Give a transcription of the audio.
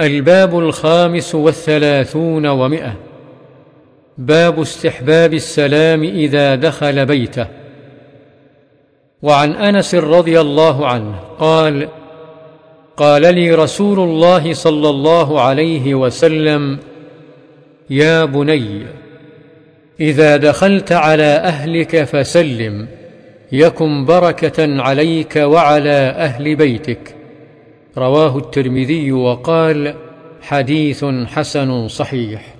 الباب الخامس والثلاثون ومئة. باب استحباب السلام إذا دخل بيته. وعن أنس رضي الله عنه قال قال لي رسول الله صلى الله عليه وسلم يا بني إذا دخلت على أهلك فسلم يكن بركة عليك وعلى أهل بيتك. رواه الترمذي وقال حديث حسن صحيح.